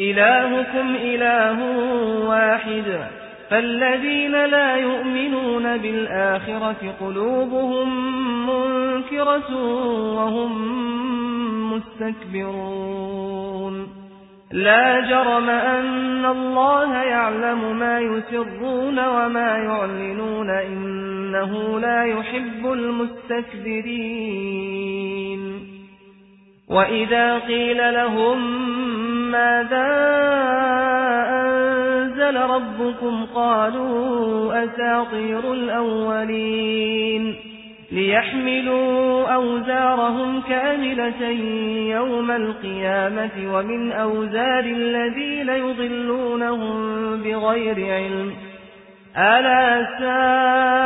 إلهكم إله واحد فالذين لا يؤمنون بالآخرة قلوبهم منكرة وهم مستكبرون. لا جرم أن الله يعلم ما يسرون وما يعلنون إنه لا يحب المستكبرين. وإذا قيل لهم ماذا أنزل ربكم قالوا أساطير الأولين ليحملوا أوزارهم كاملة يوم القيامة ومن أوزار الذين يضلونهم بغير علم ألا ساء